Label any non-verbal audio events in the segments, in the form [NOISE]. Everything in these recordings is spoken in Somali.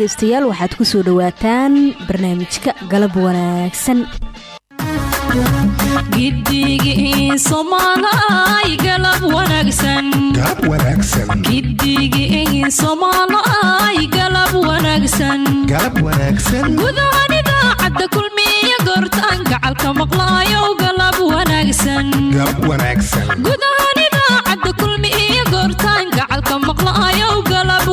dhegaystayaal waxaad ku soo dhowaataan barnaamijka galab wanaagsan. Gidigii soomaalay galab idaacadda kulmiya goortaan gacalka galab maqlaayo galab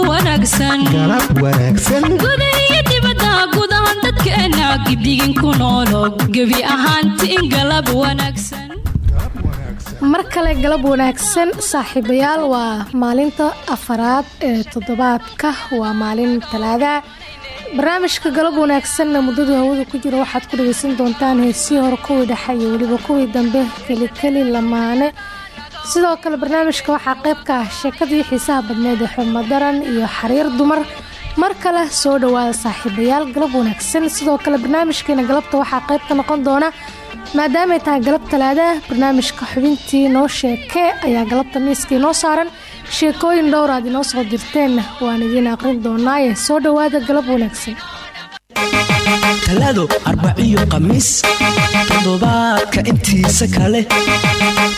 wanaagsangudahiyo dibadda gudahan dadkeena gidigin ku noolo gebi ahaantiin galab wanaagsan mar kale galab wanaagsan saaxiibayaal waa maalinta afaraad ee toddobaadka. Waa maalin talaada. Barnaamijka galab wanaagsanna muddadu hawada ku jira waxaad ku dhageysan doontaan heesii hore kuwii dhexe iyo weliba kuwii dambe kelikeli lamaane sidoo kale barnaamijka waxaa qayb ka ah sheekadii xiisaha badneed ee xumadaran iyo xariir dumar. Mar kale soo dhowaada saaxiibayaal galab wanaagsan. Sidoo kale barnaamijkeena galabta waxaa qayb ka noqon doona maadaamay tahay galab talaada barnaamijka xubintii noo sheekee ayaa galabta miiskii noo saaran. Sheekooyin dhowraad inoo soo dirteenna waan idiin aqrin doonaaye soo dhowaada galab wanaagsan talaado arbaciyo khamiis toddobaadka intiisa kale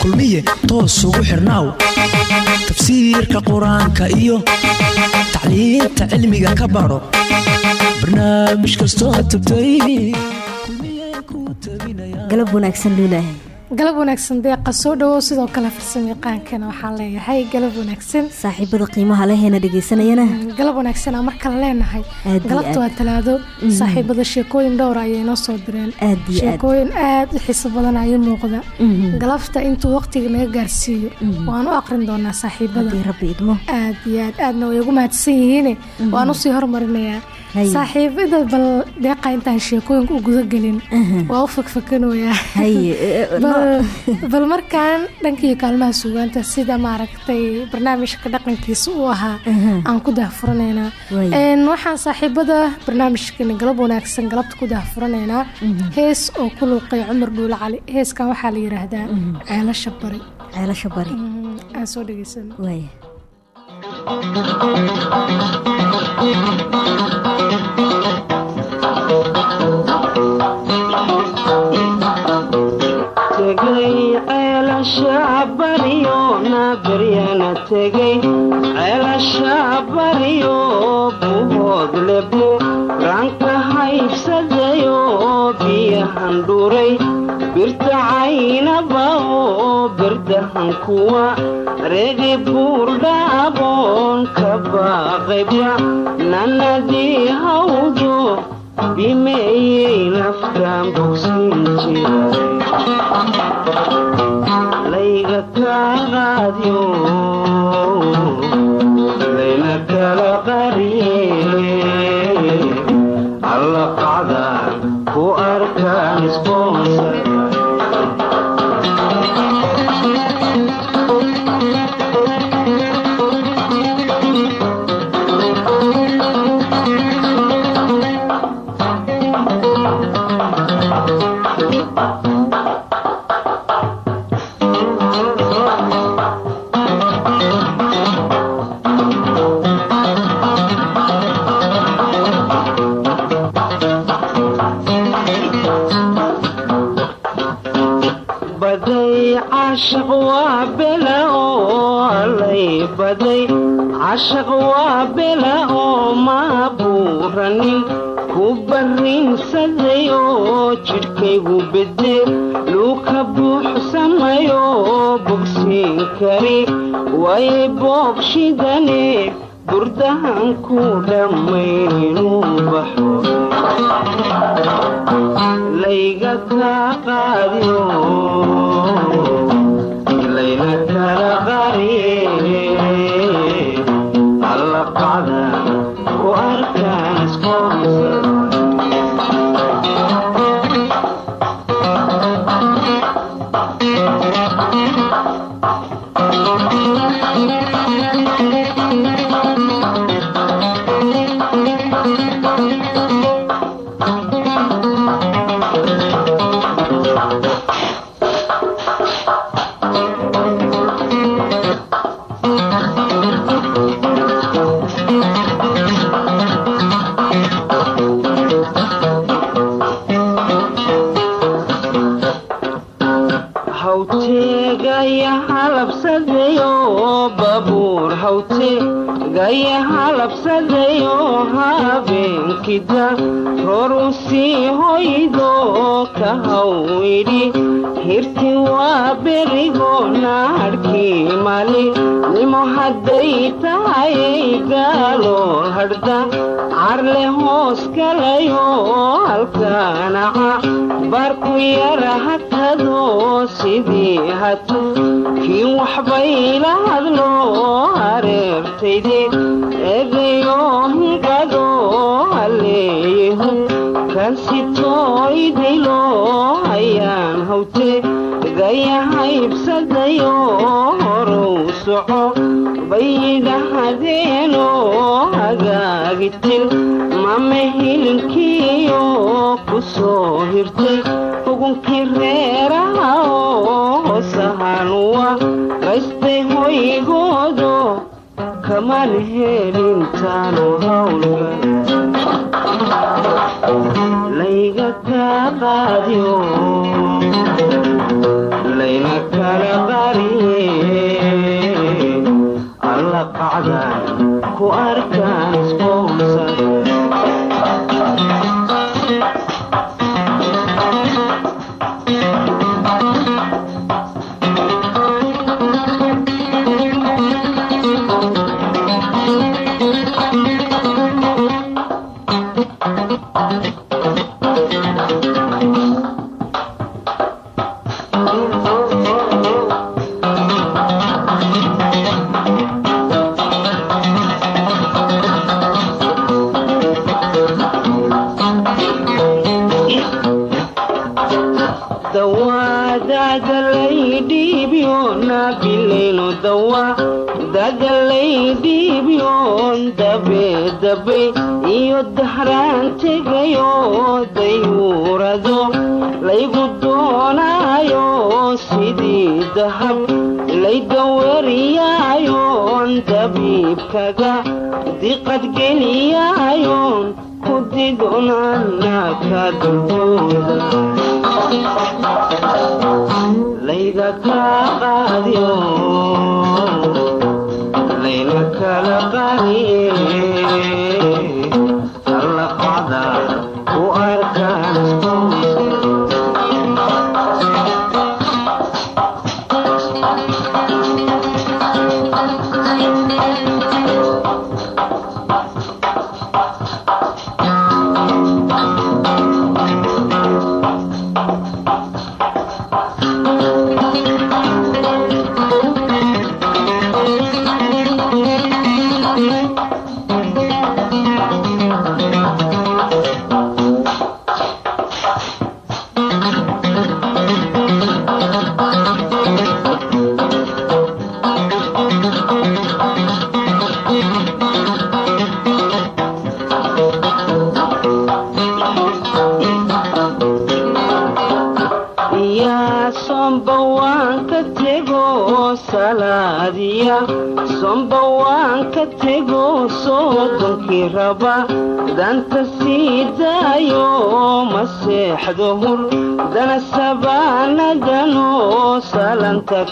kulmiye toos ugu xirnaaw tafsiirka qur'aanka iyo tacliinta cilmiga ka baro. Barnaamij kastoo tagtay. Galab wanaagsan luulaahay galab wanaagsan deeqa soo dhawow sidoo kale farsamayaqaankana waxaan leeyahay galab wanaagsan. Saaxiibada qiimaha leheena dhegeysanayana. Galab wanaagsan aan markale leenahay. Galabta waa talaado. Saaxiibada sheekooyin dhowra ayay noo soo direen. Sheekooyin aad u xiiso badan ayay muuqda. Mhm. galabta intuu waqtiga naga gaarsiiyo waan u aqrin doonaa saaxiibada. Aad iyo aad aadna way ugu mahadsan yihiin waan u sii hormarinayaa. Saaxiibada bal deeqa intaan sheekooyinka u gudagelin waa u fakfakanoyaa haye [LAUGHS] e, e, no- bal markaan dhankii kaalmaha suugaanta sida maaragtay barnaamijka dhaqankiisa uu ahaa aan ku daahfuranaynaa. Waxaan saaxiibada barnaamijkeena galab wanaagsan galabta ku daahfuranaynaa. Hees oo ku luuqay cumar dhuule cali. Heeskan waxaa la yidhaahdaa ceelasha bari. Ceelasha bari. Aan soo dhegeysano waaya tegay ceelasha baryo na beryana tegay ceelasha baryo buhood lebo ranka haybsadayo biyahan dhuray oo berdahan kuwa regi buurdhaaboon ka baaqayba nanadii hawdo bimeeyey naftaan bogsin jiray layga kaaqaadyo layna kala qariye alla qacdaan ku arkaan isboonsar cashaq waa bela oo maabuuranin ku barrinsaday oo jidhkaygu bede luuka buuxsamayo bogsiin kari way boogshidane burdahan ku dhammaynuu baxo baydhahadeeno hagaagitin mame hilinkiyo ku soo hirtay xugunkii reeraha oo hosahanuwa qaystay hoygoodo kaman helintaanu hawlga layga kaa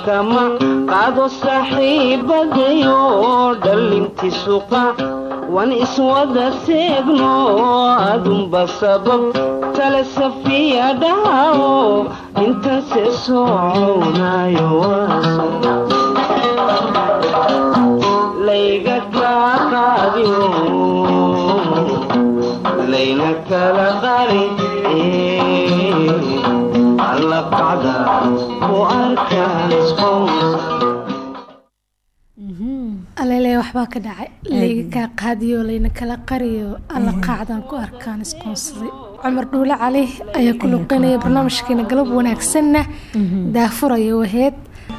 kama qaado saaxiibadayo dhallinti suqa wan iswada seegno adunba sabab tale safiya dhahawo intan se layga kala qari alele waxbaa ka dhacay. Layga kaa qaadiyo layna kala qariyo. Alla qaacdaan ku arkaan isqoonsaday cumar dhuule cali ayaa ku luqeynaya barnaamijkeena galab wanaagsanna. Daafuraya waheed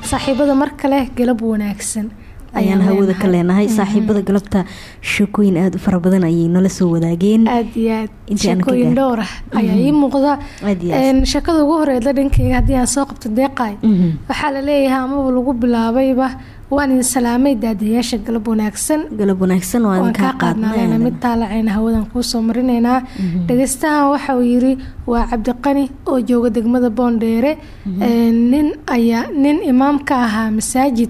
saaxiibada mar kale galab wanaagsan ayaan hawada ka leenahay saaxiibada galabta sheekooyin aada u fara badan ayay nala soo wadaageen. Aad iyo aad. Sheekooyin dhowr ah ayaa ii muuqda. Aad. Een, sheekada ugu horeeda dhankayga haddii aan soo qabto deeqaay Mhm. waxaa la leeyahay amaba lagu bilaabayba. Waan idin salaamay daadayaasha galab wanaagsan. Galab wanaagsan waan kaa qaadnaaleyna mid taalacayna hawadan kuu soo marinaynaa. Dhegeystahan waxa uu yiri waa cabdiqani oo jooga degmada boondheere. Nin ayaa nin imaam ka ahaa masaajid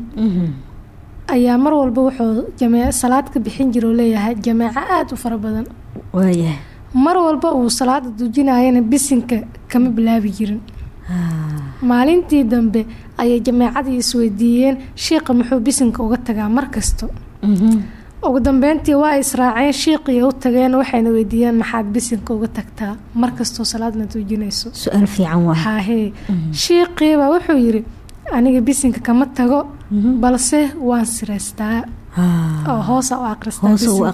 ayaa mar walba wuxuu salaad ka bixin jira oo leeyahay aada u fara badan. Mar walba uu salaada dujinayana bisinka kama bilaabi jirin. Ah, maalintii dambe ayay jameecadii isweydiiyeen shiiqa muxuu bisinka uga tagaa mar kasto? Mhm. ugu dambeyntii waa israaceen shiiqii u tageen waxayna weydiiyeen maxaad bisinka uga tagtaa mar kastoo salaadna dujinayso. Su'aal fiican waa haahee shiiqiibaa wuxuu yiri aniga bisinka kama tago balse waan sireystaa Ah, oo hoosa u u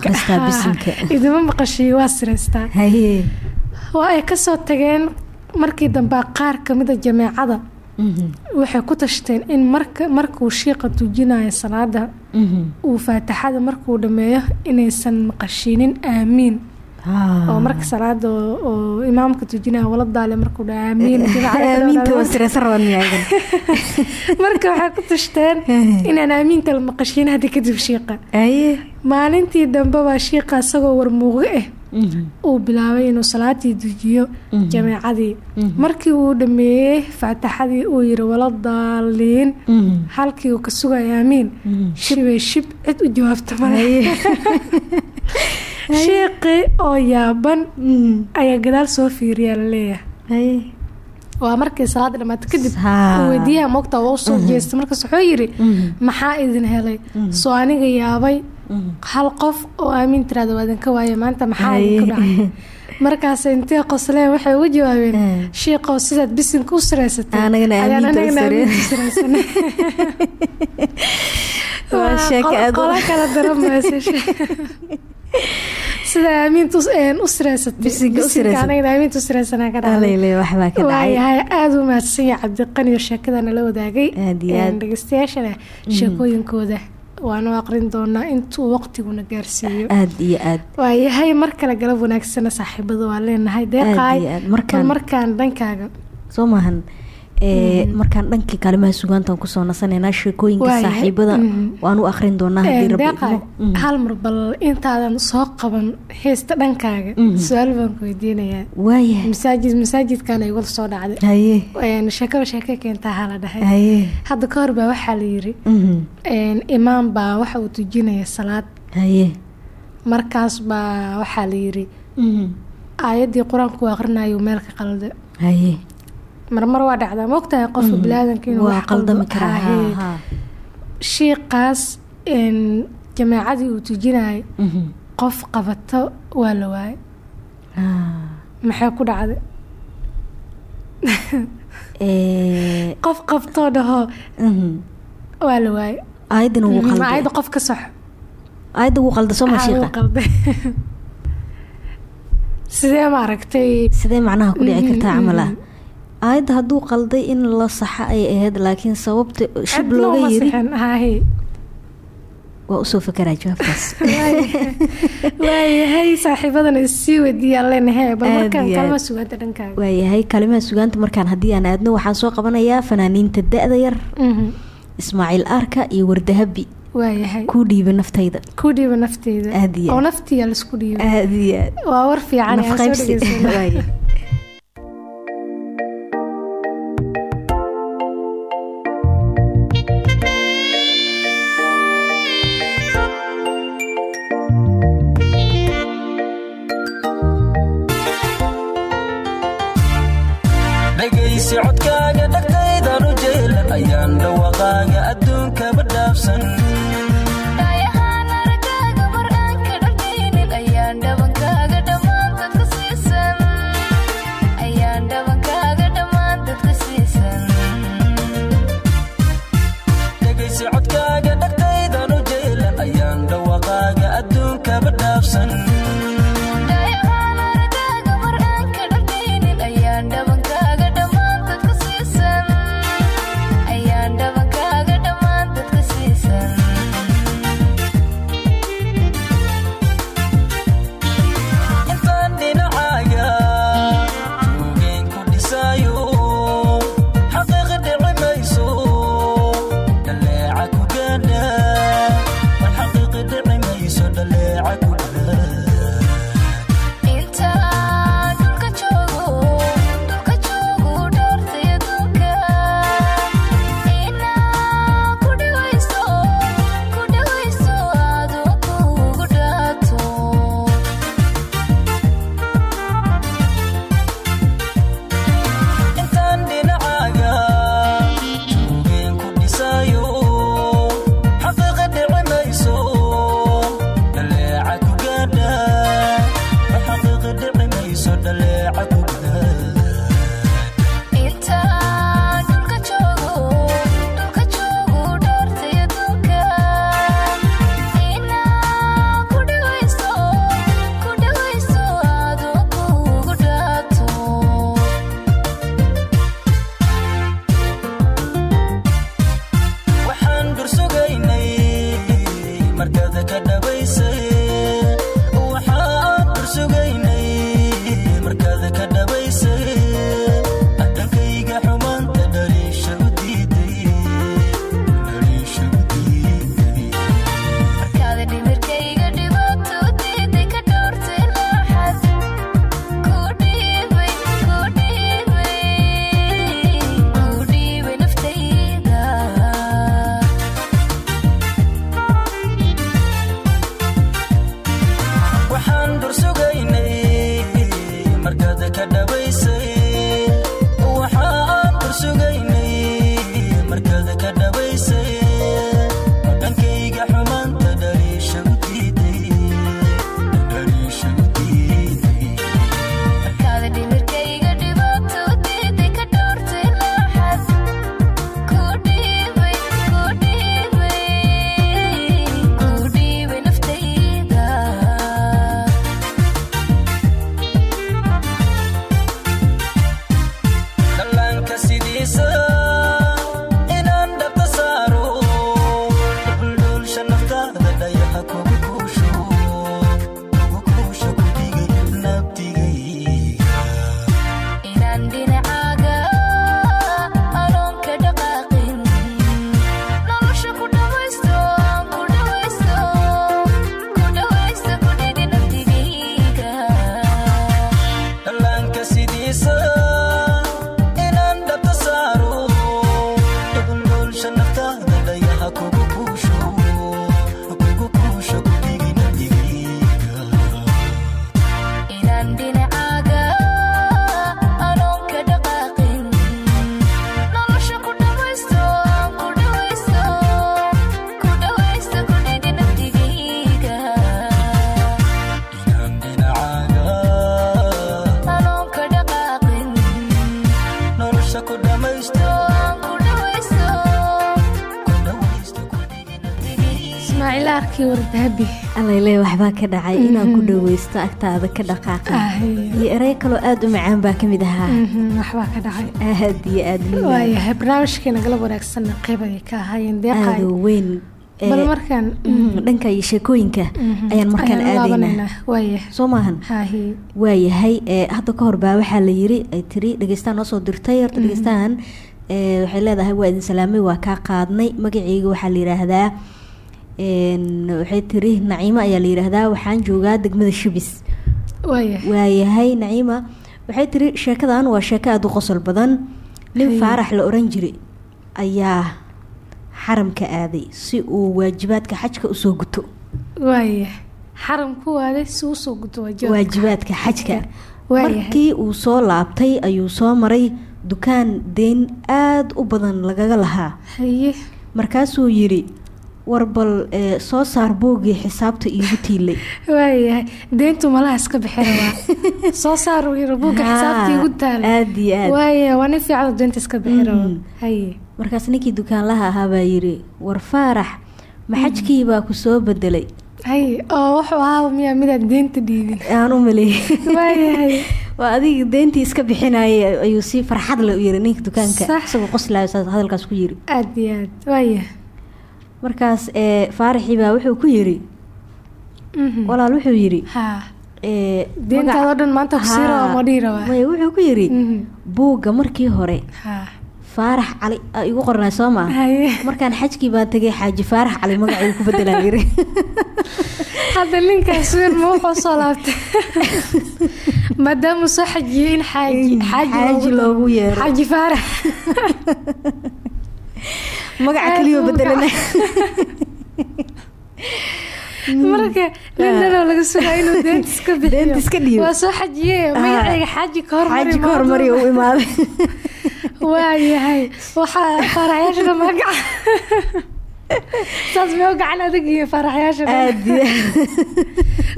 bisinka. [LAUGHS] idima maqashiy waa sireystaa waa ay ka soo tageen markii dambe qaar kamida jameecada. Mhm, waxay ku tashteen in marka markuu shiiqa tujinayo salaada mhm. uu faataxada markuu dhameeyo inaysan maqashinin aamiin Ah. Oo marka salaada oo- imaamka tujinaya wala daale markuu dha aamiin aaminta waa sireysan rabaan miyaagan marka waxay ku tashteen inaan aamiinta la maqashin hadda kadib shiiqa. Maalintii dambe baa shiiqa isagoo warmuuqo ah Mhm, uu bilaabay inuu salaadii dujiyo jameecadii markii uu dhameeyey faataxadii uu yiri wala daaliin. Mhm. halkii uu ka sugaya aamiin. Shibay shib cid u jawaabta male [LAUGHS] shiiqii oo yaaban. Mhm, ayaa gadaal soo fiiriyaa la leeyahay waa markii salaada dhamaato kadib weydiiyaha moogta waa u soo jeestay. Markaas wuxuu yiri maxaa idin helay? Soo aniga yaabay. Hal qof oo aamin tiraada waa idinka waaye maanta maxaa idinku dhacay? [LAUGHS] Markaas intee qosleen waxay ugu jawaabeen Eh. shiiqow sidaad bisinka u siraysatay [LAUGHS] [LAUGHS] Sida aaminta u- een u siraysatay Bisinka u bisinka siraysatay. anagana aaminta u siraysanaa ka dhacday Alele, waxbaa ka dhacay waayahay aada u mahadsan yahay cabdiqani oo sheekada nala wadaagay dhegeystayaashana sheekooyinkooda waanu aqrin doonaa intuu waqtiguna gaarsiiyo aad iyo aad waayahay mar kale galab wanaagsana saaxiibada waa leenahay deeqaay Markaan- dhankaaga soo maahan markaan dhankii kaalimaha sugaantaan ku soo nasanaynaa sheekooyinka saaxiibada Mhm. waan u akrin doonaa haddii Een, rabbi deeqaay idmo. Mhm. hal mar bal intaadan soo qaban heesta dhankaaga. Su'aal baan ku weydiinayaa. Waayahay masaajid masaajidkan ay wada soo dhacday. Sheekaba sheeke keentaa hala dhahay. Hadda ka hor baa waxaa la yiri imaam baa waxa uu tujinaya salaad. Haye. Markaas baa waxaa la yiri aayaddii qur'aanku uu aqrinayo meel ka qalda haye marmar waa dhacdaa. Maogtahay qofka bilaadanka inuu wax qaldami karaa shiiqaas een, jameecadii uu tujinayo Mhm. qof qabato waa la waayay. Ah. maxay ku dhacday? Ee, [LAUGHS] qof qabtoo dhaho mhm. waa la waayay. Mhm, aayadda qof ka soxo aayadda ugu qalda soo ma Maxaa shiiqa? uu qalday. [LAUGHS] Sidee ma aragtay? Sidee macnaha ku dhici Mhm, kartaa camal ah mhm. Aayadda hadduu qalday in la saxa ay ahayd laakiin sababta shib looga yiri waa u soo fekeraa jawaabtaas. [LAUGHS] Waayahay saaxiibadana isii weydiiyaan leenahay bal markaan sugaanta dhankaaga waayahay kalimaha sugaanta markaan haddii aan aadno waxaan soo qabanayaa fanaaniinta da-da yar Mhm. ismaaciil aarka iyo wardahabi waayahay. Kuu dhiiba naftayda. Ku dhiiba Aad iyo oo naftiya la isku dhiiba aad iyo waa war fiican nafqaybsi [LAUGHS] waxbaa ka dhacay inaan ku dhaweysto agtaada ka dhaqaaqa. Iyo erey kaloo aada u macaan baa ka mid ahaa. Waxbaa ka dhacay. Aad iyo aad liilaan. waayahay barnaamijkeena galab wanaagsanna qeyb ayay ka ahaayeen. U weyn. Bal markaan mm, dhanka iyo sheekooyinka ayaan markaan aadaynaa soo maahan waayahay. Ee, hadda ka hor baa waxaa la yiri ay tiri dhegeystaan noo soo dirtay horta dhegeystahan ee, waxay leedahay waa idin salaamay waa kaa qaadnay. Magaceyga waxaa la yiraahdaa waxay tiri naciimo ayaa la yiraahdaa waxaan joogaa degmada waaya waayahay. Naciima waxay tiri sheekadan waa sheeko aada u qosol badan. Nin faarax la oran jiray ayaa xaramka aaday si uu waajibaadka xajka u soo guto. Waajibaadka xajka. markii uu soo laabtay ayuu soo maray. Dukaan deyn aada u badan lagaga lahaa. Markaasuu yidhi war bal ee, soo saar boogii xisaabta iigu tiilay. [LAUGHS] Waayahay deyntu malaha iska bixi rabaa [LAUGHS] soo saar buugga xisaabtii igu taala aada iyo aad. Waaya waa nin deynta iska bixi raba Mhm. haye markaas ninkii dukaanlaha ahaa baa yidhi war faarax ma xajkii baa ku soo bedelay haye oo wuxuu ahaa miyaa midaan deynta dhiibin [LAUGHS] aan u maleeyay. Waayahay. Waa adiga deyntii iska bixinayay ayuu si farxad le u yiri ninka dukaanka. Isagoo qoslaayo saas hadalkaas ku yiri aada iyo aad. Waaya markaas ee, faaraxii baa wuxuu ku yiri Mhm. walaal wuxuu yiri maya wuxuu ku yiri Mhm. buugga markii hore faarax cali aa igu qornay soo maa markaan xajkii baan tegay xaaji faarax cali magacaygu ku bedelaan yiri [LAUGHS] hadda ninkaas weer ma wuxuu soo laabtay. [LAUGHS] Maadaamuu soo xajiyey in xaaji xaaji loogu yeero. Xaaji faarax [LAUGHS] magaca buu bedelana marka nin dhanoo laga sugaa inuu deenta iska bixiyo Deenta iska dhiibo. waa soo xajiye magacayga xaaji ka hormari ka hormari u imaaday waayahay waxaa faaraxyaasha magaca saas gacan adag iyo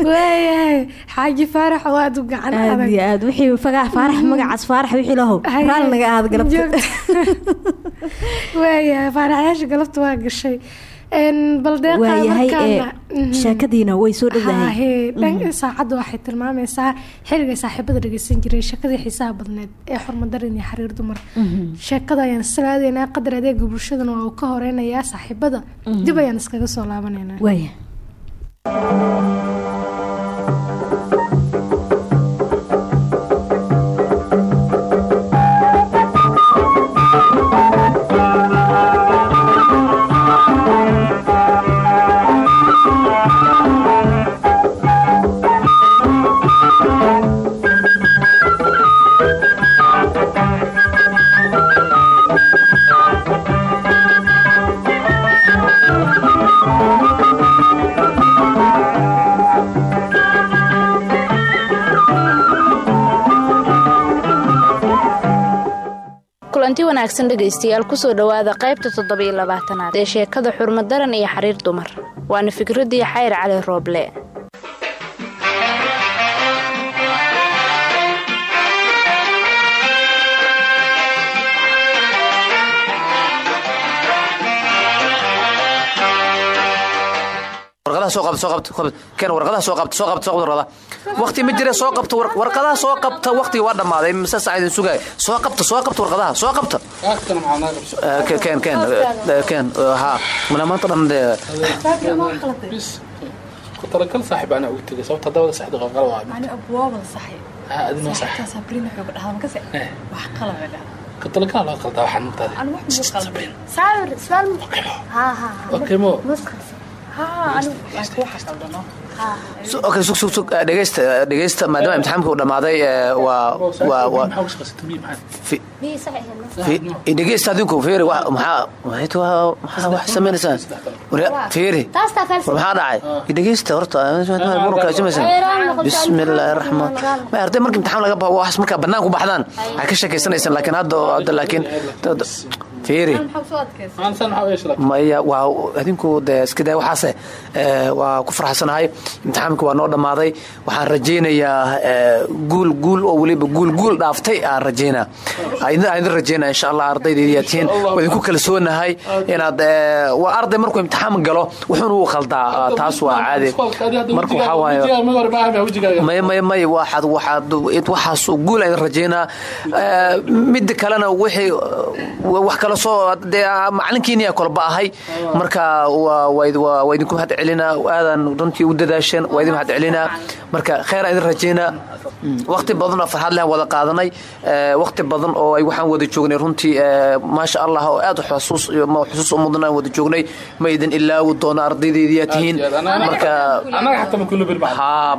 waayahay xaaji faarax oo aad u gacan adag aad wixii faga- faarax magacaas faarax wixii lahow raali naga aad galabta waayahay faaraxyaasha galabta waa gashay Een, bal deeqa waayahay ee markaana Mhm. sheekadiina way soo dhowdahay Haahee, dhan saacadda waxay tilmaamaysaa xilliga saaxiibada dhegeysan jiray sheekadii xiisaha badneed ee xurmadarin iyo xiriir dumar. Sheekada ayaan salaadeynaa qadar adeega bulshadana waa uu ka horeynayaa saaxiibada. Dib ayaan iskaga soo laabaneynaa kulanti wanaagsan dhegaystayaal ku soo dhowaada qaybta toddobiyo labaatanaad ee sheekada xurmadaran iyo xiriir dumar. Waana fikraddii xayr cali rooble. Warqadaha soo qabta soo qabta. Keen warqadaha soo qabta soo qabta soo qabta warqadaha wati ma jira soo qabta warqadaha soo qabta wakhtiga waa dhammaaday mise saaciden sugaayo soo qabta soo qabta warqadaha soo qabta kutalagal saaxib anaa ugu tegay sababta dabada saxda qalqalad kutalagal loo qaldaa waxaan dhegeysta maadaama imtixaamka uu dhammaaday dhegeysta adinku fiiri maxaa wax samaynaysaa fiiri war maxaa dhacay dhegeysta horta bismi illaahi raxmaan arday marka imtixaan laga waxaas markaa bannaan ku baxdaan waxay ka sheekaysanaysaan laakiin hadda laakiin adinku dee iska daa waxaase ee, waa ku farxsanahay imtixaamka waa noo dhammaaday waxaan rajaynayaa ee, guul guul oo weliba guul guul dhaaftay aan rajaynaa idin rajaynaa insha allah ardaydeedii aad tihiin waa idinku kalsoonahay inaad ee, waa arday markuu imtixaan galo wuxuuna u khaldaa taas waa caadi. marka waxaa waaye may waxaas guul aan rajaynaa Ee, midda kalena wixii uh, wax kala soo dee macalinkiiniyaa kolba ahay. Marka waa waa idi- waa- waa idinku mahad celinaa aadan runtii u dadaasheen waa idin mahad celinaa marka kheyr aan idin rajaynaa waqti badan oo farxad leh aan wada qaadanay. Ee, waqti badan oo ay waxaan wada joognay runtii ee, maasha allah oo aad xusuus u mudan aan wada joognay. Ma idin ilaawi doono ardaydeedii aad tihiin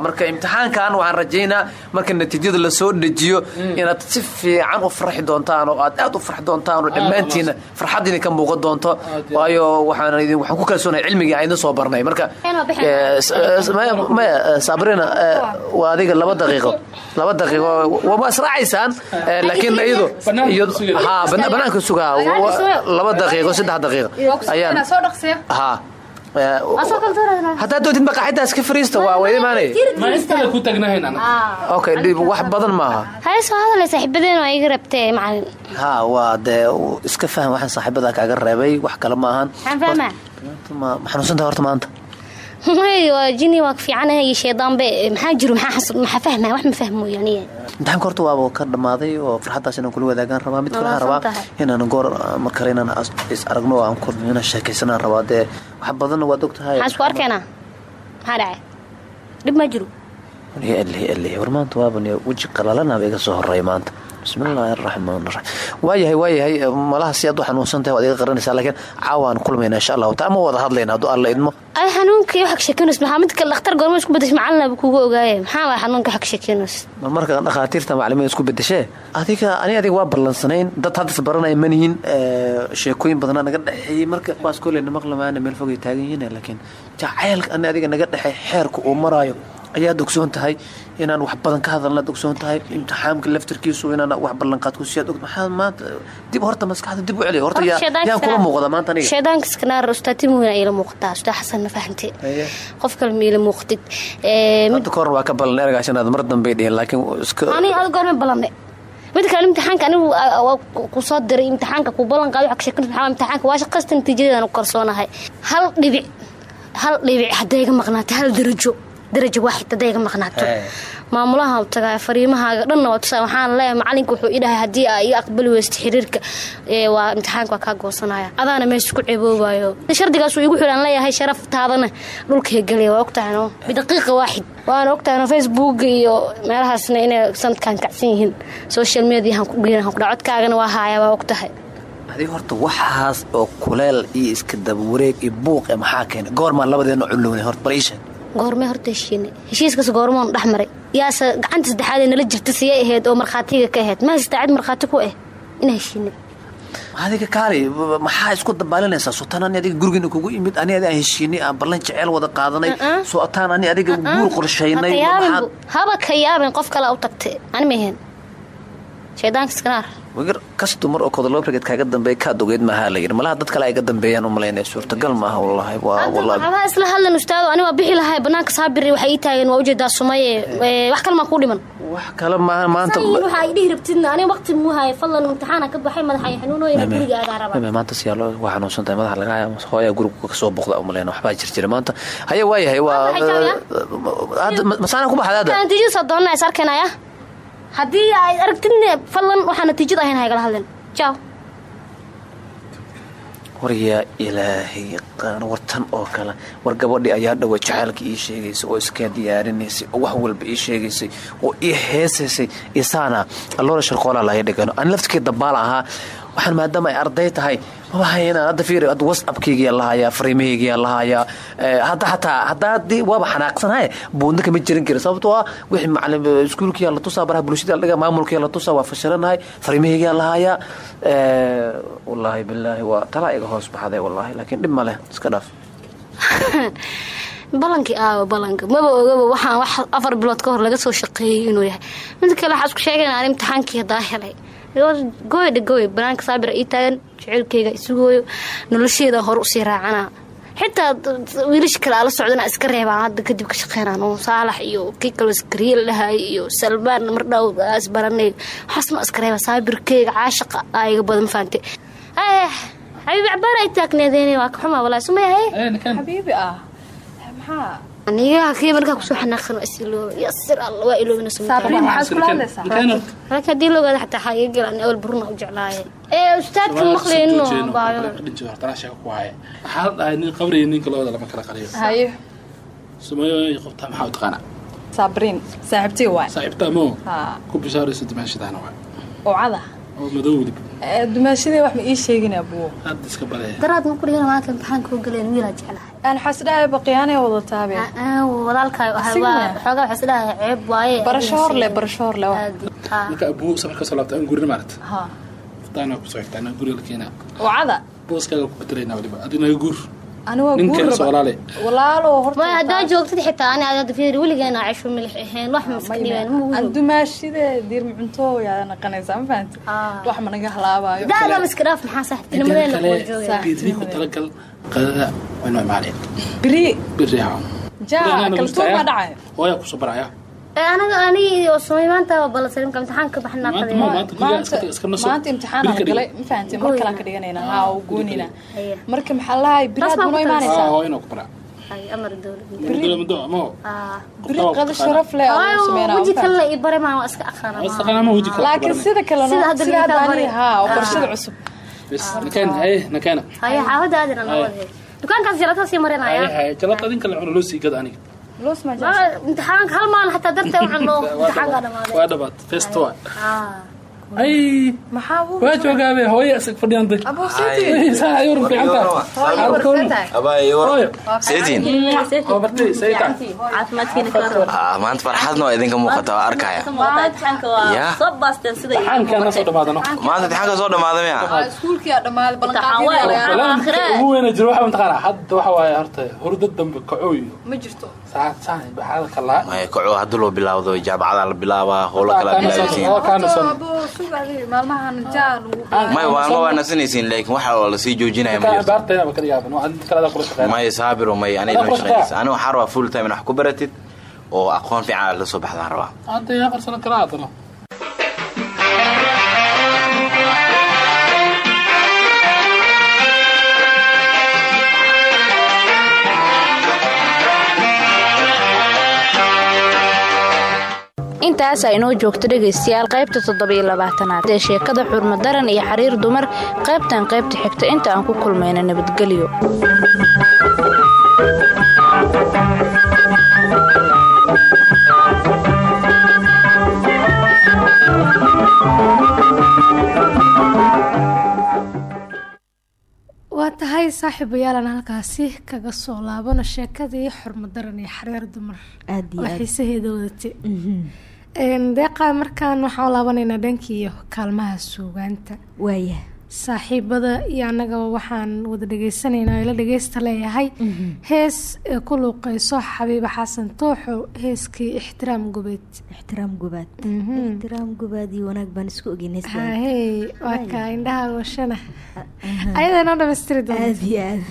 marka imtixaankan waxaan rajaynaa marka natiijada la soo dejiyo inaad si fiican u farxi doontaan oo aad aad u farxi doontaan oo dhammaantiina farxad idin ka muuqan doonto. Waayo waxaan idin waxaan ku kalsoonahay cilmigii idin soo barnay. Marka ee, s- s- maya ee, sabrina waa adiga laba daqiiqo. Laba daqiiqo. Waa ma israacaysaan laakiin iyado iyo ha bana- banaanka sugaa wa- laba daqiiqo saddex daqiiqo. Ayaan haddaad doontid maqaaxidaas ka fariista waa wada imaanay okay dhib wax badan maaha. ha waa dee iska faham waxaan saaxiibada kaaga reebay wax kale ma ahan. Maxaan fahmaa? Ma ma xanuunsantahay horta maanta may waa jini waa fiicanahay iyo shaydaanbe maxaa jiro maxaa fahmaa wax ma fahmooyo aniga imtixaanka horta waaba ka dhammaaday oo farxaddaas inaan kula wadaagaan rabaa. Mid kale aan rabaa inaan goor mar kale inaan is aragno oo aan kulno inaan sheekaysanaan rabaa. Dee wax badanna waad og tahay maxaan isku arkeenaa maxaa dhacay? Dhib ma jiro war maanta waaban weji qalalanaaba iga soo horreeya maanta. Bismillaahi araxmaan araxiim waayahay waayahay malaha si aad u xanuunsan tahay waad iga qaranaysaa laakiin caawaan kulmayna insha allahu. Taala ma wada hadlayna hadduu alla idmo. Ay xanuunka iyo xag sheekeynus maxaa mid kale dhakhtar goorma isku bedeshay macalinaba kugu ogaaye. Maxaa waa xanuunka xag sheekeynus mar marka dhakhaatiirta macalimiin isku bedeshee adiga ani adiga waa ballansanayn. Dad hadda is baranaya manihin sheekooyin badanaa naga dhexeeyey marka waas koleyna maqlamaana meel fogay taagan yihiin laakiin jacaylka ani adiga naga dhexey xeerka uu maraayo ayaad ogsoon tahay inaan wax badan ka hadalnaad ogsoon tahay. Imtixaamka laftirkiisu inaan wax ballanqaad ku siyaad og maxaa maanta dib horta maskaxda dib u celiya horta yaa- yaan kula muuqda maanta aniga. shaydaanka iskanaar ustaad timuhina ila muuqataa ustaad xasan ma fahamte? Qof kale ma ila muuqatid Ee, mid- hadda kahorna waa ka ballan ergaas inaad mar dambay dhihin laakiin iska aniga adiga goorma ballanay. Mid kale imtixaanka anigu ku- soo diray imtixaanka ku ballan qaaday xag sheekeynus maxaa imtixaanka waa shaqaysta natiijadeedan ku kalsoonahay hal dhibic hal dhibic hadday iga maqnaato hal darajo darajo waaxid hadday iga maqnaato. Maamulaha tagaa fariimahaaga dhanna waa tusaa waxaan leeyahay macalinka wuxuu idhahay haddii aa iga aqbali weysta xiriirka ee, waa imtixaanka waa kaa goosanaya. Adaana meesha ku ceeboobayo shardigaasuu igu xidhan leeyahay sharaftaadana dhulka gelaya waa ogtahay no bidaqiiqa waaxid. Waana ogtahay no facebooka iyo meelahaasna inay sanadkan kacsan yihiin. Social mediahan ku dhiiran codkaagana waa haaya waa ogtahay. Adiga horta waxaas oo kuleel iyo iska dabawareeg iyo buuq ee maxaa keenay goormaan labadeena cullownay horta bal ii goormee horta heshiinay heshiiskaas goormoon dhex maray. Yaase gacanta saddexaad ee nala jirta siyay ahayd oo markhaatiga ka ahayd. Ma haystaa cid markhaati ku ah ina heshiinay adiga kaali maxaa isku dabaalinaysaa? Sultaan ani adiga gurigeena kugu imid ani aan heshiinay aan ballan jeceel wada qaadanay. Sultaan ani adiga guur qorshaynay haba ka yaabin qof kale u tagtay ani mahayn shaydaanka iskanaar wagar kastumar oo kodolobregeed kaaga dambeeya kaad ogeed maaha la yidhi. Malaha dad kale ay ga dambeeyaan u malaynaya suurtagal maaha wallahi waxbaa isla hadlan ustaado ani waa bixi lahay banaanka saabiri waxay ii taageen waa u jeedaa sumaye. Ee, wax kale maa kuu dhiman? Wax kale maaha maanta Sayin waxa ay dhihi rabtidna ani waqti muu hayo fadlan imtixaana ka baxay madaxa ay xanuunooyina guriga aadaa rabaa. maanta siyaalo waa xanuunsan tahay madaxa laga haya hooyaa guriga ka soo boqda u malayna waxbaa jir jira maanta haya waayahay waa tahay, hadda masaana ku baxda hadda? Natiijada soo doonana is arkaynaya haddii ay aragtidna fadlan waxaa natiijada ahayn haygala hadlen jaw war yaa ilaahay qaan war tan oo kale. War gabadhii ayaa dhawa jacaylka ii sheegaysay oo iskaa diyaarinaysay oo wax walba ii sheegaysay oo ii heesaysay isaana alloora sharqoolaa laga dhigano ani laftikii dambaala ahaa waxaan maadaama ay arday tahay whatsappkaygiyaa lahayaa fariimahaygiyaa lahayaa Eh, hadda xataa hadda haddii waaba xanaaqsanahay buunda kama jirin kari. Sababtoo ah wixii macalin iskuulkiyaa la tusaa baraha bulshada la dhigaa maamulkiyaa la tusaa waa fashilanahay fariimahaygiyaa lahayaa Eh, wallaahi bilaahi waa talaa iga hoos baxday wallaahi laakiin dhib ma leh iska dhaaf. [LAUGHS] Balankii aawa balanka maba ogaba waxaan wax afar bilood ka hor laga soo shaqeeyey inuu yahay. Mid kale waxaa isku sheegayna aan imtixaankii hadaa helay gooydha gooy banaanka saabira ii taagan jecelkeyga isugooyo nolosheeda hor u sii raacana. Xitaa wiilasha kale ala socdana iska reebaan hadda kadib ka shaqeynaan oo saalax iyo kii kaloo iskariil iyo salmaan mardhow isbaranay waxaasma iska reeba saabirkeyga caashaqa aa iga badan fahamte xabiibi cabaar ay taagneedeen waa ka walaa sumayahay xabiibi ah maxaa aniga kii markaa ku soo xanaaqsan waa isilooba yasir alla waa rag haddii loogaada xataa xaa iga galan awal buruna u jeclaaye ee ustaadka maqlayno baayo waxaa la dhahay nin qabriya ninka labada lama kala qariyo haye. Sumayo qabtaa maxaa u taqaanaa? Sabriin saaxiibtii waay. Saaxiibtaa moo? Ha ku bishaaraysa dimaashadaana waa oo Eh, dumaashadii wax ma ii sheegin abuu. Hadda iska badaya daraad ma kudhigana maanta imtixaanka u galeen wiilaa jeclahay. Aan xasdhahay baqiyaanay wadataa walaalkaay Sigma. xoogaa waxaa isdhahay ceeb waaye. Barasho horle barasho horle marka abuu safar ka soo laabta aan gurina maarata ha. Fataana ku soo xigtaa guriga la keenaa. Oo cada booskaaga ku bedelayna ani waa ninkan guur soo haddaa joogtid xitaa weligeena casho milix ahayn wax ma iska dhibeen aan dumaashide diirma cunto yaa naqanaysaa ma fahanti? Wax ma naga halaabayo daadaba iska dhaaf maxaa saaxiibtinimadeena ku talagal qadada way noo imaaneen biri. Biri ha jaa kala tuur baa dhacay hooyaa ku soo baraya. ee anaga anigi oo samay maanta waa ballasarimka imtixaanka baxnaa maanta ma maanta guriga iska iska naso maanta imtixaan aan galay. ma fahanti? Mar kale aan ka dhiganayna haa oo goonina marka maxaa lahay biri aad ma imaanaysaa. muddo. Ama biri qada sharaf leh laakiin sida kale ani haa oo barashada cusub. Noo dukaankaas jalataa sii haye marinaya jalad adin kale cuno loo sii gada aniga imtixaanka hal maalin xataa dartee u cuno imtixaanka [LAUGHS] dhamaaday waa dhabaad. Festo waa joogaabe hooyo isag fadhiyantay [LAUGHS] saa ayuu fiicanta hooyo seetiin oo bartay sayta maanta farxadna waa idinka muuqata waa arkaya. Maanta imtixaanka soo dhamaaday miya? Ugu weyna jiro waxa mataqaana hadda waxa waaye horta hurdo dambe kacooy ma jirto kalaa maya kaco haddii loo bilaawdo jaamacada la bilaabaa howlo kala bilaabaysiin maalmahan jaan maya waanma waa nasanaysiin laakiin waxa oo la sii joojinaya ma jirto baartayna ba kala yaaban waa kalada kula shaqeyn maya saabiro maya aniga ma shaqeynaysa aniga waxaan rabaa full time in wax ku baratid oo aqoon fiican aad la soo baxdaan rabaa intaas aynoo joogto dhegaystayaal qaybta toddobiyo labaatanaad ee sheekada xurmadaran iyo xariir dumar qaybtan qaybta xigta inta aan ku kulmayna nabadgelyo. Waa tahay saaxiibayaalan halkaasi kaga soo laabano sheekadii xurmadaran iyo xareer dumar. Aad iyo oo xiisaheeda wadatay deeqa markaan waxaan laabanaynaa dhankiiyo kaalmaha suugaanta. Waaya saaxiibada iyo annagaba waxaan wada dhegeysanaynaa oo ila dhegeysta leeyahay. Hees ee ku luuqeyso xabiiba xasan tooxo heeskii ixtiraam gubeed. Ixtiraam gubaad. Ixtiraam gubaad iyo wanaag baan isku ogeyn hahey waa kaa indhaha washana ayadaa noo dhamaystiri doonta aad iyo aad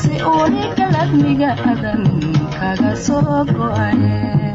si uniga ladmiga adan kaga soo goay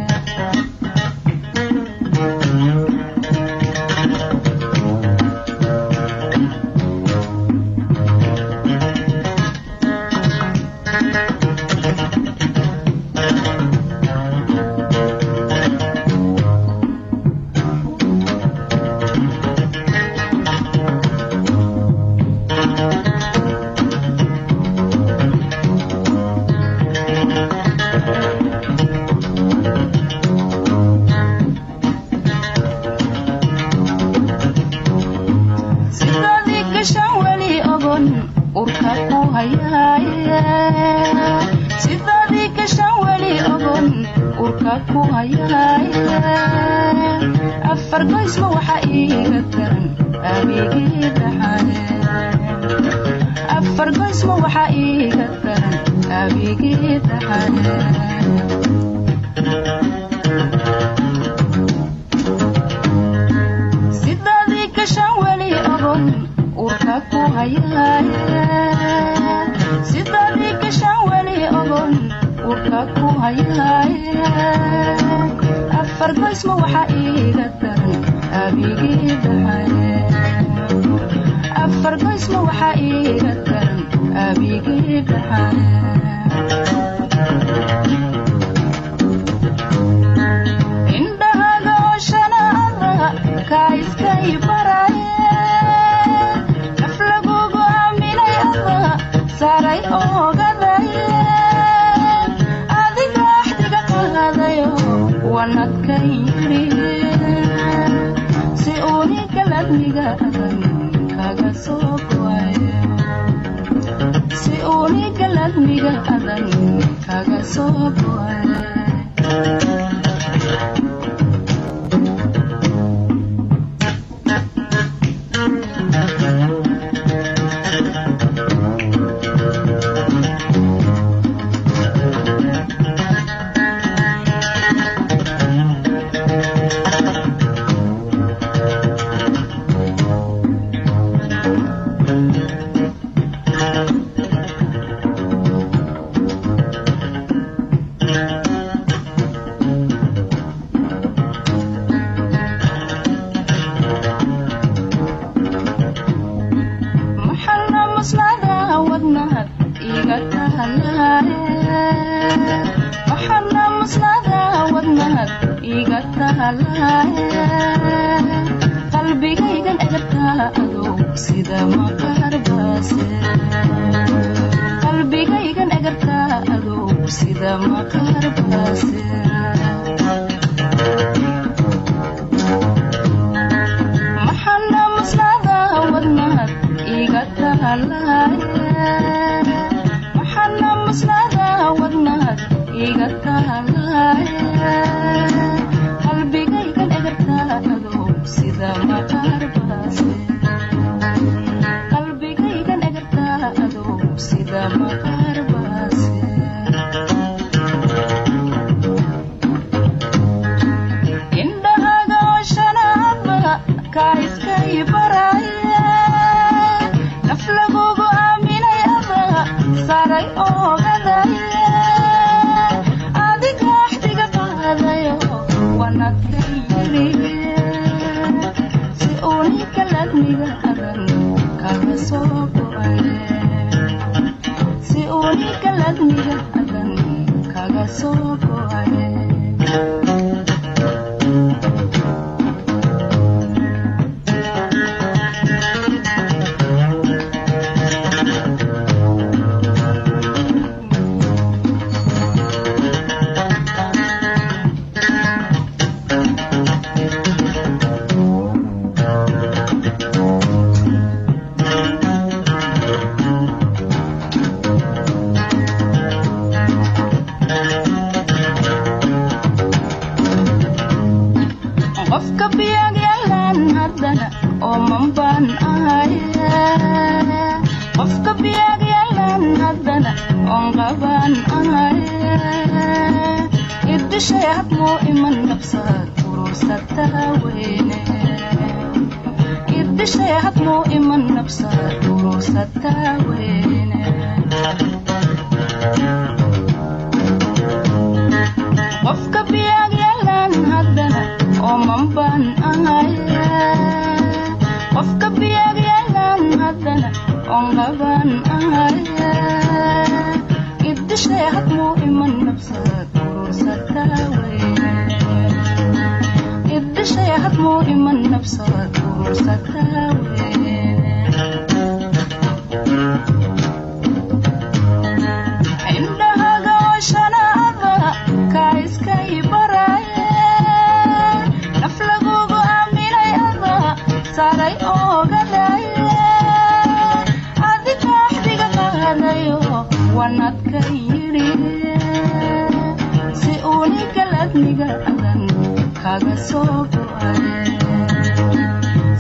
kaga irdishay hadmuu iman nafsad urursataa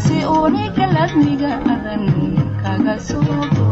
si unigaladniga adan kaga soo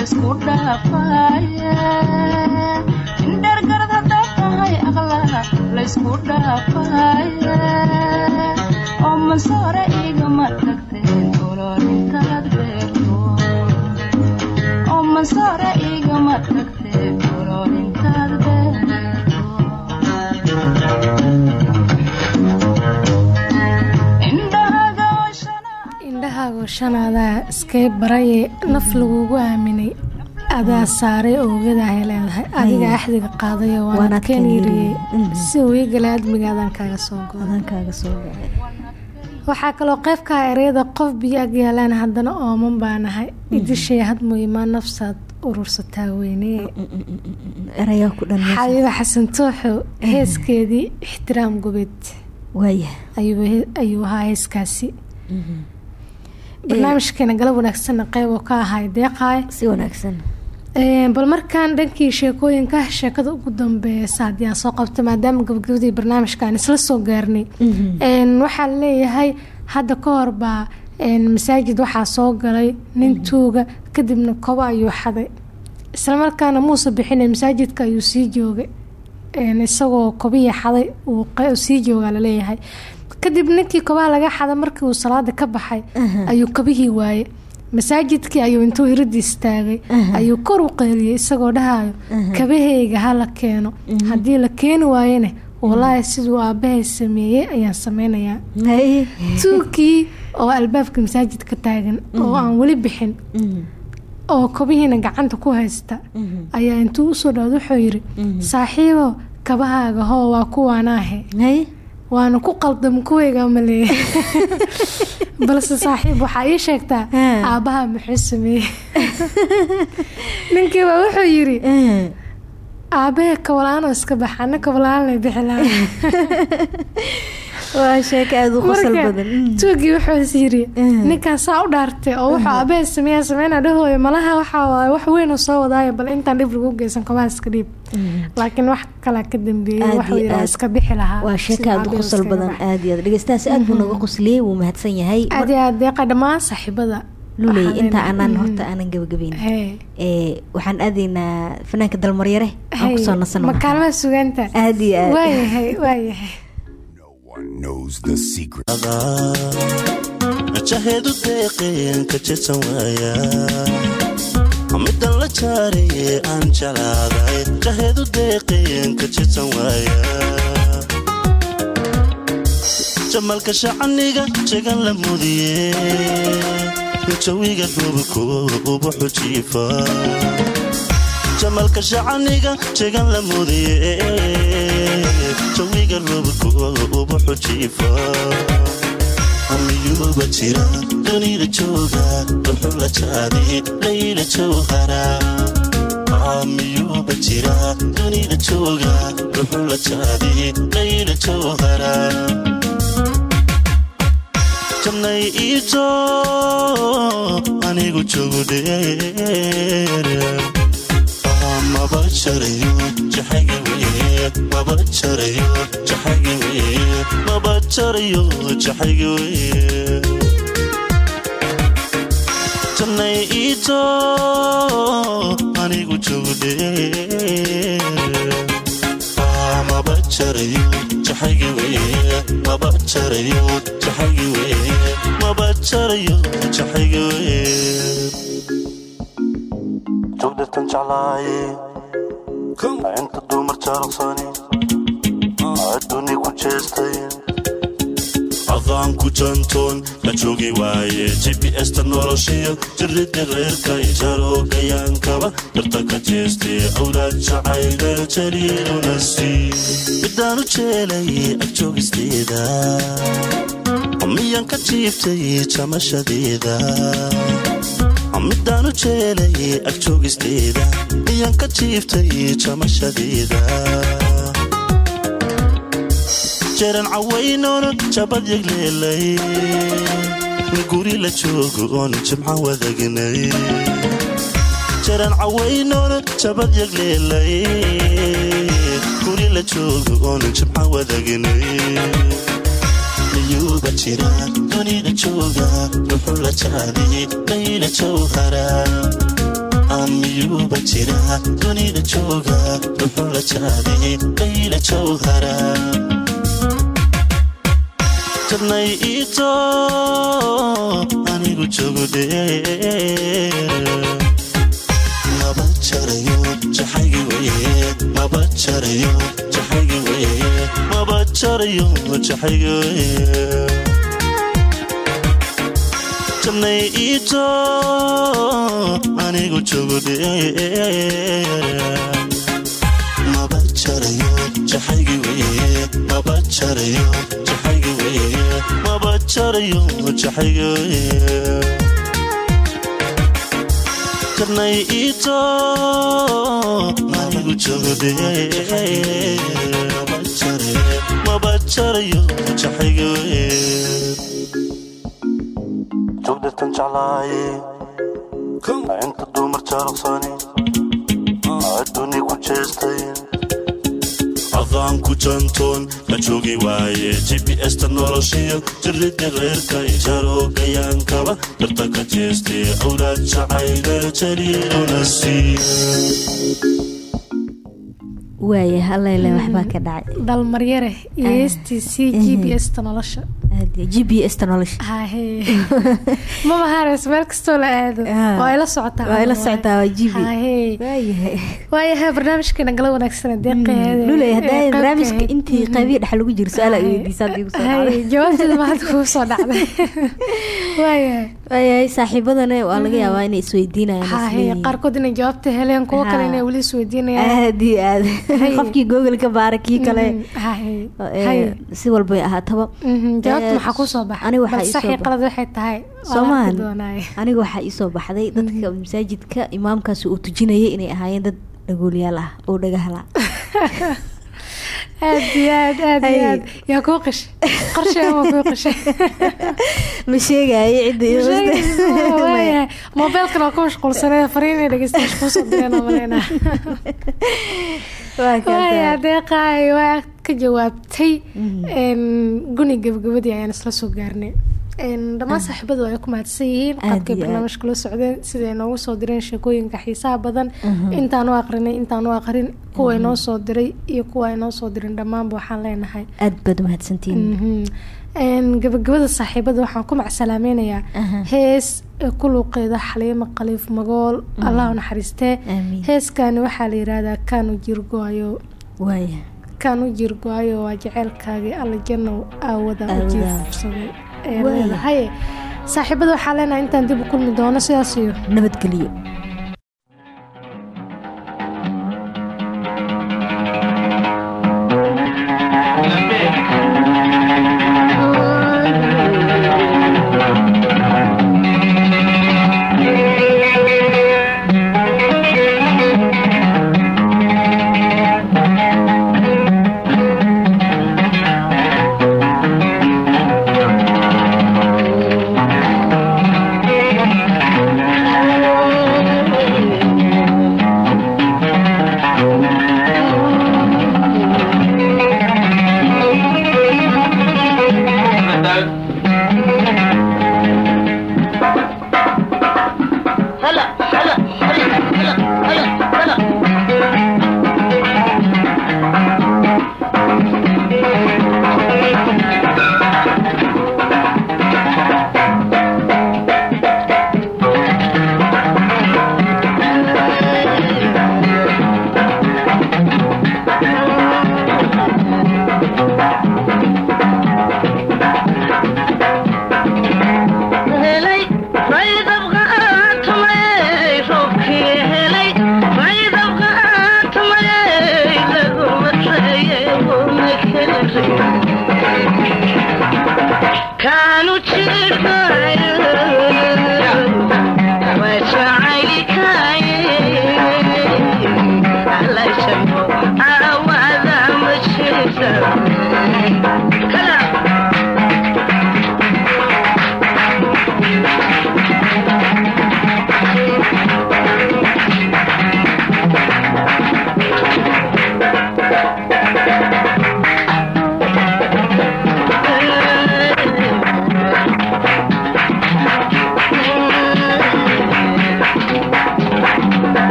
laysku dhaafay indhargarad haddaad tahay aqla laysku dhaafay oo masaare shanaadaa iskay baraye naf lagugu aaminay. Adaa saaray oogadahay leedahay adiga axdiga qaadayo waana Waanaad keen kan yiriyey yiriyey. si galay admigaadan kaaga soo waxaa kaloo qaybka ereyada qof biyo ag yaalaan haddana ooman baanahay idishay hadmuyimaa nafsaad urursataa weyne dhan xabiiba xasan tooxo heeskeedii ixtiraam waaya ayuu ahaa heeskaasi barnaamijkeena galab wanaagsanna qeyb oo ka ahay deeqaay si wanaagsan. Bal markaan dhankii sheekooyinka sheekada ugu dambeysa haddii aan soo qabto maadaama gabagabadii barnaamijka aan isla soo gaarnay. Een, waxaa leeyahay hadda ka hor baa een, masaajid waxaa soo galay nin tuuga kadibna kobo ayuu xaday. Islamarkaana muuse bixinay masaajidka ayuu sii joogay. Isagoo kobihii xaday uu sii joogaa la leeyahay kadib ninkii kobaha laga xada markii uu salaada ka baxay ayuu kabihii waayey masaajidkii ayuu intuu iridi istaagay. Ayuu kor u qeeliyey isagoo dhahayo kabahayga ha la keeno. Haddii la keeni waayene walaahi siduu aabahay sameeyey ayaan sameynayaa tuugkii oo albaabka masaajidka taagan oo aan weli bixin oo kobihiina gacanta ku haysta ayaa intuu u soo dhawaad wuxuu yiri saaxiibo kabahaaga hoo waa kuwaanaahe waana ku qaldam kuweyga maleeye [LAUGHS] balse saaxiib waxaa ii sheegtaa aabbaha muxuu sameeyey. [LAUGHS] Ninkiiba wuxuu yiri aabbahe kabalaanoo iska baxa ana kabalaan lay bixi [LAUGHS] tuugii wuxuu is yiri ninkan saa u dhaartay oo wuxuu aabahe sameeya sameyna dhahooyo malaha waxaa waaye wax weyn oo soo wadaayo bal intaan dhib lagu geysan kabaha iska dhiib. Laakiin wax kalaa ka dambeeyey Aad waxuu iyo yidhaha aad. iska bixi lahaa. Waa sheeko sida aada u qosol badan aada iyo aad. Dhegeystahaas aad buu naga qosliyey wuu mahadsan yahay. Aad iyo aad deeqa dhammaan saaxiibada. Luley inta aanan mhm. horta aanan gabagabayn Hee. ee waxaan aadaynaa fanaanka dalmaryare aan ku soo nasano ma kaalmaha sugaanta? Aad iyo aad. Waayahay waayahay jaheedu deeqeen ka jeedsan waaya midan la jaaraye aan jalaaday jaheedu deeqeen ka jeedsan waaya jamalka shacaniga jegan la mudiye jawiga dhubko ubaxu jiifa jamalka shacaniga jegan la mudiye jawiga dhubko ubaxu jiifa amiyuuba jira dunida jooga wuxuu la jaadi layla jawhara amiyuuba jira dunida jooga wuxuu la jaadi layla jawhara jannay iito anigu joogo dheer maba jarayo jaxagi jannay iito anigu joogo dheer maba jarayo jaxagi weye maba jarayo jaxagi weye maba jarayo jaxagi weye inta dumar jaraqsani adduuni ku jeestay aqaanku jantoon la joogi waaye gps-ta noloshiyo jirridda reerka ijarogayaankaba darta ka jeestay awlaad jacayla jaliilunasi midaanu jeelay agjoogisteeda miyan ka jiiftay jamashadeeda midaanu jeelay agjoogisteeda miyan ka jiiftay jamashadeeda jeeran cawaynoon jabad yagleelay guri la joogo oon jimca wadagnay jeeran cawaynoon jabad yagleelay guri la joogo oon jimca wadagnay miyuuba jira dunida jooga wuxuu la jaadiyey layla jawhara amiyuuba jira dunida jooga wuxuu la jaadiyey layla jawhara jannay iito anigu joogo dheer maba jarayo jaxagi weye maba jarayo jaxagi weye maba jarayo jaxagi weye jannay iito anigu joogo dheer maba jarayo maba jarayo jaxagi weye jogdhatan jeclaaye inta dumar jaraqsani adduuni ku jeestay aqaanku jantoon la joogi waaye gps-ta noloshiyo jirridda reerka ijarogayaankaba darta ka jeestay awlaad jacayla jaliilunasi waaya haleyle waxbaa ka dhacay. Dalmaryare iyo heestiisii g b s ta nolosha. G b s ta nolosha. [LAUGHS] Hahe mama [LAUGHS] hares meel kastoo la aado. Waa ila socotaa waa ila socotaa waa g b hahe waayahay. Barnaamijkeena gala wanaagsan deeqeeda luley haddaa barnaamijka intii qaybihi dhex lagu jiro su'aal ay weydiisa haddii ku soo dhacday. jawaabteeda ma hadda soo dhacday. [LAUGHS] Waayahay. Waayahay saaxiibadana waa laga yaabaa inay isweydiinayaan qaarkood inay jawaabta heleen kuwo kale inay weli isweydiinayaan. Aad iyo aad qofkii google ka baara kii kale. Si walbay ahaataba baxa aniga waxaa aniga waxaa iisoo baxday. Dadka masaajidka imaamkaasi uu tujinayay inay ahaayeen dad dhagoolyaal ah oo dhagahala [LAUGHS] aad iyo aad aad iyo aad. Yaa kuu qishay? Qorshe ama kuu qishay? [LAUGHS] Ma sheegaayo cidda [LAUGHS] mobeelkan oo ku mashquulsanay fariin inay dhegeystayaasha kuusoo direen oo waaya deeqaay waa ka jawaabtay. Guni gabagabadii ayaan isla soo gaarnay Een, dhammaan saaxiibadu ay ku mahadsan yihiin. Qaabkay barnaamijka loo socdeen siday noogu soo direen sheekooyinka xiisaha badan. Mhm. intaan u aqrinay intaan u aqrin kuwa inoo soo diray iyo kuwa ay noo soo dirin dhammaanba waxaan leenahay. Aad baad umahadsantihiin Mhm. Gabagabada saaxiibada waxaan ku macsalaamaynayaa hees ee ku luuqeeda xaliimo khaliif magool allah naxariistee. Heeskani waxaa la yidhaahdaa kaanu jirgo-ayo kaanu jirgo-ayo waa jeceylkaagii alla janow aawada u Saaxiibada waxaa leenahay intaan dib u kulmi doono sidaas iyo nabadgelyo